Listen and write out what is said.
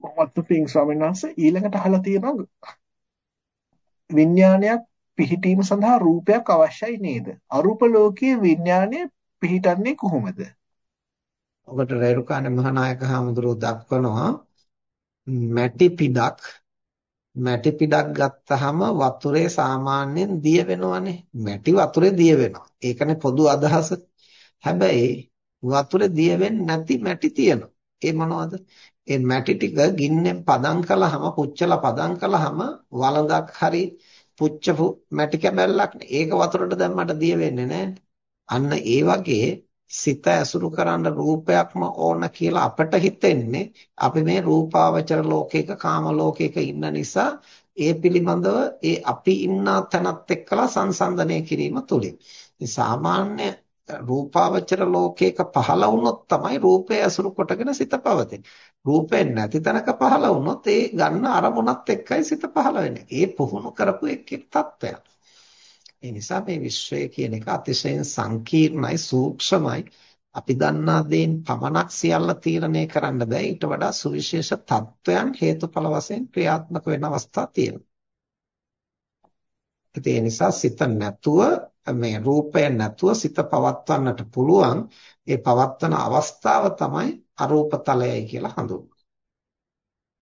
මොහොත් පිං ස්වාමීන් වහන්සේ ඊළඟට අහලා තියෙනවා විඥානයක් පිහිටීම සඳහා රූපයක් අවශ්‍යයි නේද? අරූප ලෝකයේ විඥානය පිහිටන්නේ කොහොමද? ඔබට රේරුකාණ මහානායක හාමුදුරුවෝ දක්වනවා මැටි පිඩක් මැටි පිඩක් ගත්තාම වතුරේ සාමාන්‍යයෙන් දිය වෙනවනේ. මැටි වතුරේ දිය වෙනවා. ඒකනේ පොදු අදහස. හැබැයි වතුරේ දිය වෙන්නේ නැති මැටි තියෙනවා. ඒ මොනවද? ඒ මැටි ටික ගින්නෙන් පදම් කළාම පුච්චලා පදම් කළාම වළඳක් හරි පුච්චපු මැටි කැබැල්ලක් ඒක වතුරට දැම්මට දිය වෙන්නේ නැහැ. අන්න ඒ වගේ සිත ඇසුරු කරන්න රූපයක්ම ඕන කියලා අපට හිතෙන්නේ අපි මේ රූපාවචර ලෝකයක කාම ලෝකයක ඉන්න නිසා ඒ පිළිබඳව ඒ අපි ඉන්න තැනත් එක්කලා සංසන්දනය කිරීම තුලින්. සාමාන්‍ය රූපාවචර ලෝකයක පහළ වුණොත් තමයි රූපය ඇසුරු කොටගෙන සිත පවතින්නේ. රූපේ නැති තැනක පහළ වුණොත් ඒ ගන්න අරමුණත් එක්කයි සිත පහළ වෙන්නේ. ඒ පුහුණු කරපු එක් එක් තත්ත්වයක්. ඒ නිසා මේ විශ්වය කියන එක අතිශයින් සංකීර්ණයි, සූක්ෂමයි. අපි දන්නා දේන් පමණක් සියල්ල තීරණය කරන්න බෑ. ඊට වඩා සුවිශේෂ තත්ත්වයන් හේතුඵල වශයෙන් ක්‍රියාත්මක වෙන අවස්ථා තියෙනවා. ඒ නිසා සිත නැතුව මේ රූපය නැතුව සිත පවත්වන්නට පුළුවන් ඒ පවත්වන අවස්ථාව තමයි අරූපතලයයි කියලා හඳුන්වන්නේ.